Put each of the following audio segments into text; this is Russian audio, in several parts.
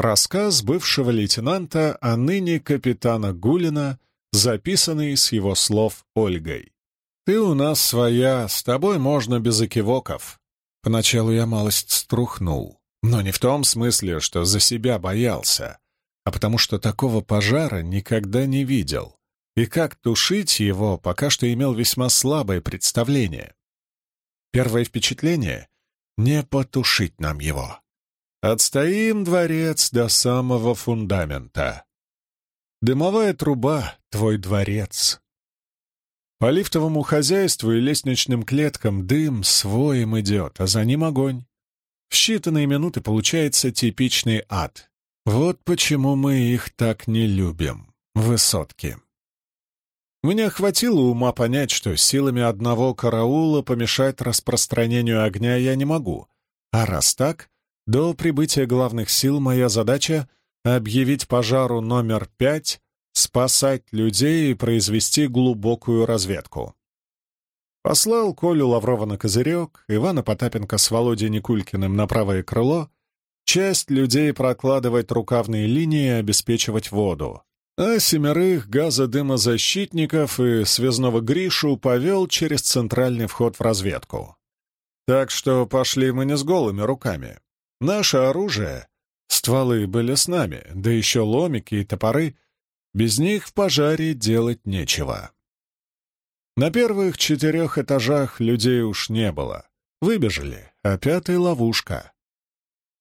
Рассказ бывшего лейтенанта, а ныне капитана Гулина, записанный с его слов Ольгой. «Ты у нас своя, с тобой можно без экивоков». Поначалу я малость струхнул, но не в том смысле, что за себя боялся, а потому что такого пожара никогда не видел, и как тушить его пока что имел весьма слабое представление. Первое впечатление — не потушить нам его. Отстоим дворец до самого фундамента. Дымовая труба — твой дворец. По лифтовому хозяйству и лестничным клеткам дым своим идет, а за ним огонь. В считанные минуты получается типичный ад. Вот почему мы их так не любим. Высотки. Мне хватило ума понять, что силами одного караула помешать распространению огня я не могу. А раз так, до прибытия главных сил моя задача — объявить пожару номер пять, спасать людей и произвести глубокую разведку. Послал Колю Лаврова на козырек, Ивана Потапенко с Володей Никулькиным на правое крыло, часть людей прокладывать рукавные линии и обеспечивать воду а семерых газодымозащитников и связного Гришу повел через центральный вход в разведку. Так что пошли мы не с голыми руками. Наше оружие, стволы были с нами, да еще ломики и топоры, без них в пожаре делать нечего. На первых четырех этажах людей уж не было. Выбежали, а пятый — ловушка.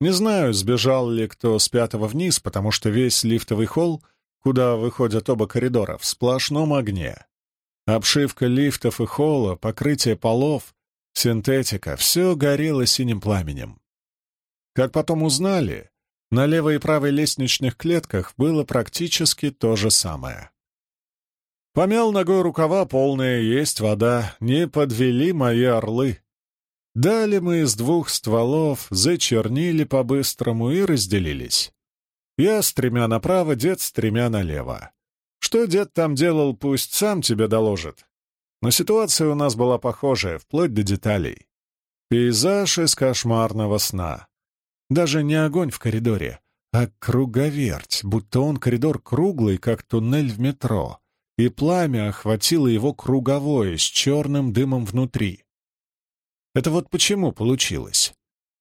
Не знаю, сбежал ли кто с пятого вниз, потому что весь лифтовый холл куда выходят оба коридора, в сплошном огне. Обшивка лифтов и холла, покрытие полов, синтетика — все горело синим пламенем. Как потом узнали, на левой и правой лестничных клетках было практически то же самое. Помял ногой рукава, полная есть вода, не подвели мои орлы. Дали мы из двух стволов, зачернили по-быстрому и разделились. Я с тремя направо, дед с тремя налево. Что дед там делал, пусть сам тебе доложит. Но ситуация у нас была похожая, вплоть до деталей. Пейзаж из кошмарного сна. Даже не огонь в коридоре, а круговерть, будто он коридор круглый, как туннель в метро, и пламя охватило его круговое, с черным дымом внутри. Это вот почему получилось.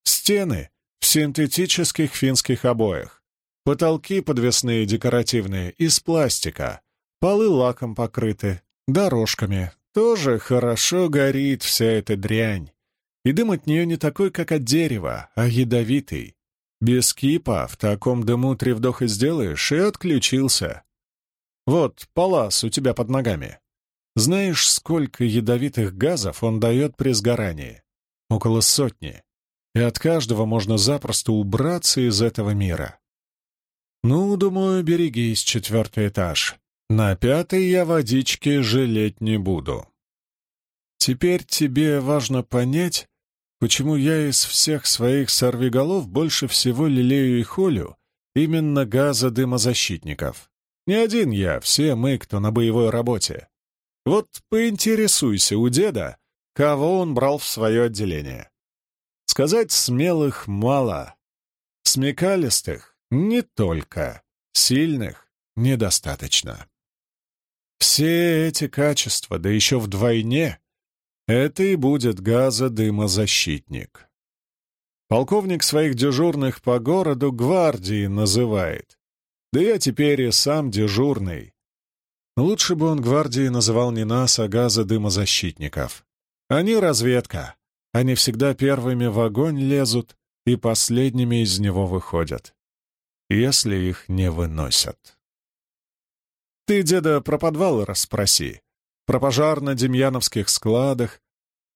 Стены в синтетических финских обоях, Потолки подвесные декоративные, из пластика. Полы лаком покрыты, дорожками. Тоже хорошо горит вся эта дрянь. И дым от нее не такой, как от дерева, а ядовитый. Без кипа в таком дыму три вдоха сделаешь и отключился. Вот, палас у тебя под ногами. Знаешь, сколько ядовитых газов он дает при сгорании? Около сотни. И от каждого можно запросто убраться из этого мира. «Ну, думаю, берегись, четвертый этаж. На пятый я водички жалеть не буду. Теперь тебе важно понять, почему я из всех своих сорвиголов больше всего лелею и холю именно газодымозащитников. Не один я, все мы, кто на боевой работе. Вот поинтересуйся у деда, кого он брал в свое отделение. Сказать смелых мало. Смекалистых не только. Сильных недостаточно. Все эти качества, да еще вдвойне, это и будет газодымозащитник. Полковник своих дежурных по городу гвардии называет. Да я теперь и сам дежурный. Лучше бы он гвардии называл не нас, а газодымозащитников. Они разведка. Они всегда первыми в огонь лезут и последними из него выходят если их не выносят. Ты, деда, про подвалы расспроси, про пожар на демьяновских складах.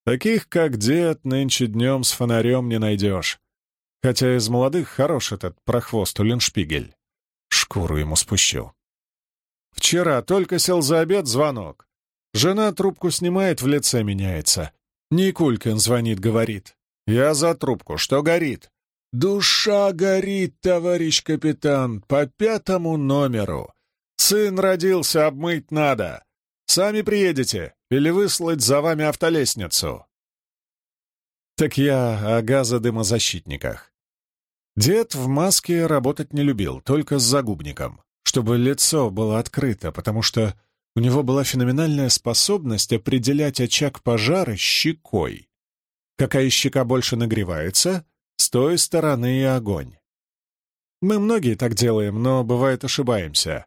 Таких, как дед, нынче днем с фонарем не найдешь. Хотя из молодых хорош этот прохвост Уллиншпигель. Шкуру ему спущу. Вчера только сел за обед звонок. Жена трубку снимает, в лице меняется. Никулькин звонит, говорит. Я за трубку, что горит? «Душа горит, товарищ капитан, по пятому номеру. Сын родился, обмыть надо. Сами приедете или выслать за вами автолестницу?» Так я о газодымозащитниках. Дед в маске работать не любил, только с загубником, чтобы лицо было открыто, потому что у него была феноменальная способность определять очаг пожара щекой. Какая щека больше нагревается, с той стороны и огонь. Мы многие так делаем, но бывает ошибаемся.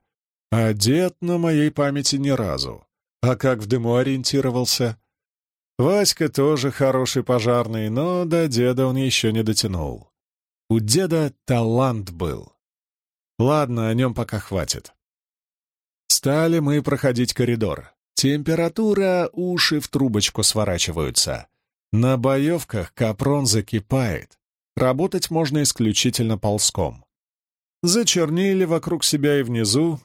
А дед на моей памяти ни разу. А как в дыму ориентировался? Васька тоже хороший пожарный, но до деда он еще не дотянул. У деда талант был. Ладно, о нем пока хватит. Стали мы проходить коридор. Температура, уши в трубочку сворачиваются. На боевках капрон закипает. Работать можно исключительно ползком. Зачернили вокруг себя и внизу,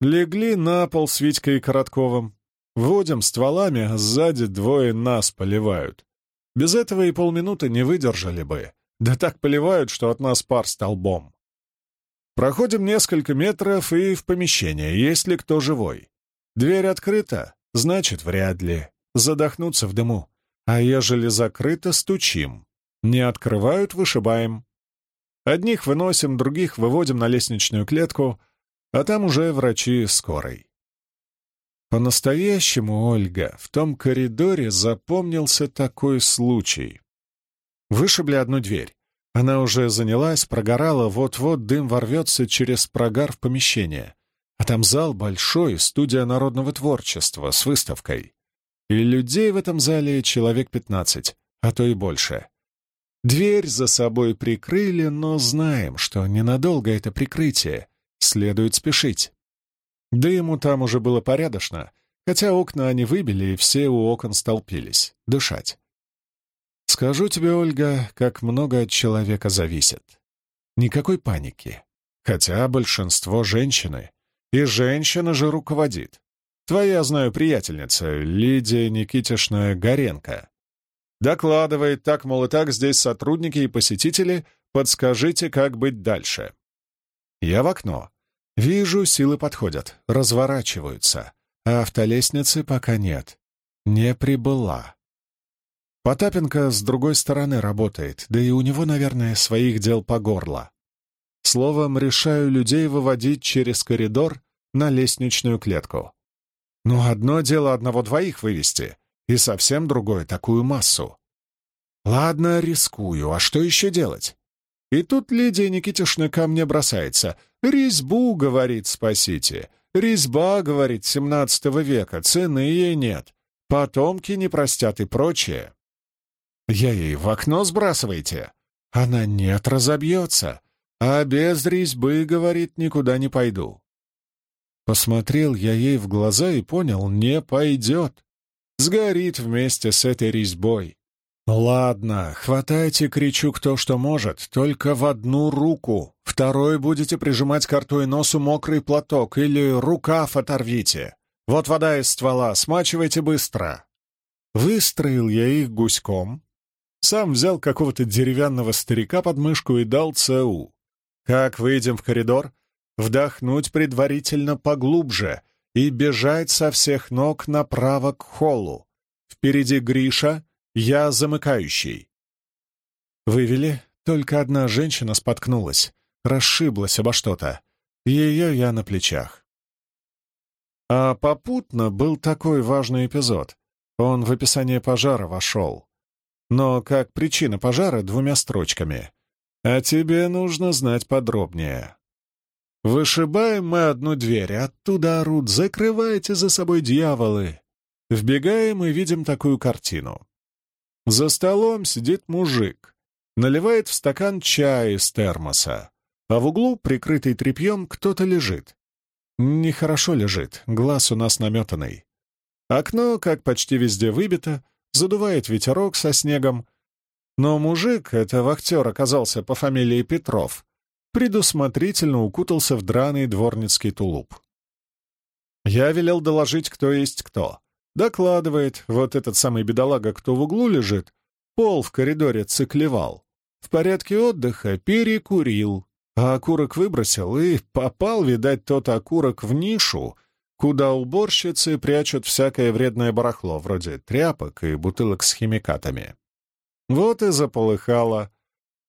легли на пол с Витькой и Коротковым. Водим стволами, а сзади двое нас поливают. Без этого и полминуты не выдержали бы. Да так поливают, что от нас пар столбом. Проходим несколько метров и в помещение, есть ли кто живой. Дверь открыта, значит, вряд ли. Задохнуться в дыму. А ежели закрыто, стучим. Не открывают, вышибаем. Одних выносим, других выводим на лестничную клетку, а там уже врачи скорой. По-настоящему, Ольга, в том коридоре запомнился такой случай. Вышибли одну дверь. Она уже занялась, прогорала, вот-вот дым ворвется через прогар в помещение. А там зал большой, студия народного творчества с выставкой. И людей в этом зале человек пятнадцать, а то и больше. Дверь за собой прикрыли, но знаем, что ненадолго это прикрытие. Следует спешить. Дыму там уже было порядочно, хотя окна они выбили, и все у окон столпились. Дышать. Скажу тебе, Ольга, как много от человека зависит. Никакой паники. Хотя большинство женщины. И женщина же руководит. Твоя, знаю, приятельница, Лидия Никитишна Горенко. Докладывает так, мол, и так, здесь сотрудники и посетители, подскажите, как быть дальше. Я в окно. Вижу, силы подходят, разворачиваются, а автолестницы пока нет. Не прибыла. Потапенко с другой стороны работает, да и у него, наверное, своих дел по горло. Словом, решаю людей выводить через коридор на лестничную клетку. Но одно дело одного-двоих вывести, и совсем другое — такую массу. Ладно, рискую, а что еще делать? И тут Лидия Никитишна ко мне бросается. «Резьбу, — говорит, — спасите. Резьба, — говорит, — семнадцатого века, цены ей нет. Потомки не простят и прочее. Я ей в окно сбрасывайте. Она нет, разобьется. А без резьбы, говорит, никуда не пойду. Посмотрел я ей в глаза и понял, не пойдет. Сгорит вместе с этой резьбой. «Ладно, хватайте, кричу, кто что может, только в одну руку. Второй будете прижимать к рту и носу мокрый платок или рукав оторвите. Вот вода из ствола, смачивайте быстро». Выстроил я их гуськом, сам взял какого-то деревянного старика под мышку и дал ЦУ. Как выйдем в коридор, вдохнуть предварительно поглубже и бежать со всех ног направо к холлу. Впереди Гриша, я замыкающий. Вывели, только одна женщина споткнулась, расшиблась обо что-то. Ее я на плечах. А попутно был такой важный эпизод. Он в описание пожара вошел но как причина пожара двумя строчками. А тебе нужно знать подробнее. Вышибаем мы одну дверь, оттуда орут «Закрывайте за собой дьяволы!» Вбегаем и видим такую картину. За столом сидит мужик, наливает в стакан чая из термоса, а в углу, прикрытый тряпьем, кто-то лежит. Нехорошо лежит, глаз у нас наметанный. Окно, как почти везде выбито, задувает ветерок со снегом. Но мужик, это вахтер оказался по фамилии Петров, предусмотрительно укутался в драный дворницкий тулуп. Я велел доложить, кто есть кто. Докладывает, вот этот самый бедолага, кто в углу лежит, пол в коридоре циклевал. В порядке отдыха перекурил, а окурок выбросил и попал, видать, тот окурок в нишу, куда уборщицы прячут всякое вредное барахло, вроде тряпок и бутылок с химикатами. Вот и заполыхало.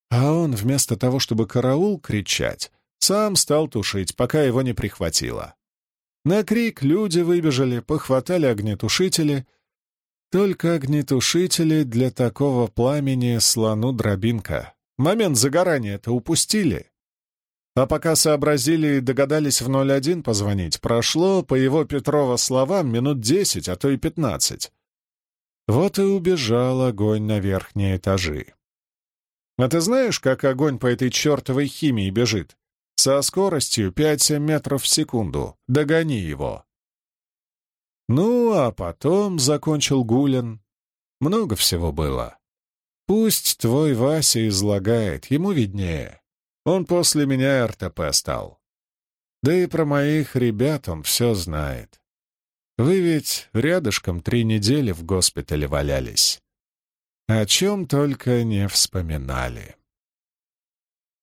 А он, вместо того, чтобы караул кричать, сам стал тушить, пока его не прихватило. На крик люди выбежали, похватали огнетушители. Только огнетушители для такого пламени слону дробинка. Момент загорания-то упустили. А пока сообразили и догадались в 01 позвонить, прошло, по его Петрова словам, минут десять, а то и пятнадцать. Вот и убежал огонь на верхние этажи. А ты знаешь, как огонь по этой чертовой химии бежит? Со скоростью 5-7 метров в секунду. Догони его. Ну, а потом, — закончил Гулин, — много всего было. Пусть твой Вася излагает, ему виднее. Он после меня РТП стал. Да и про моих ребят он все знает. Вы ведь рядышком три недели в госпитале валялись. О чем только не вспоминали.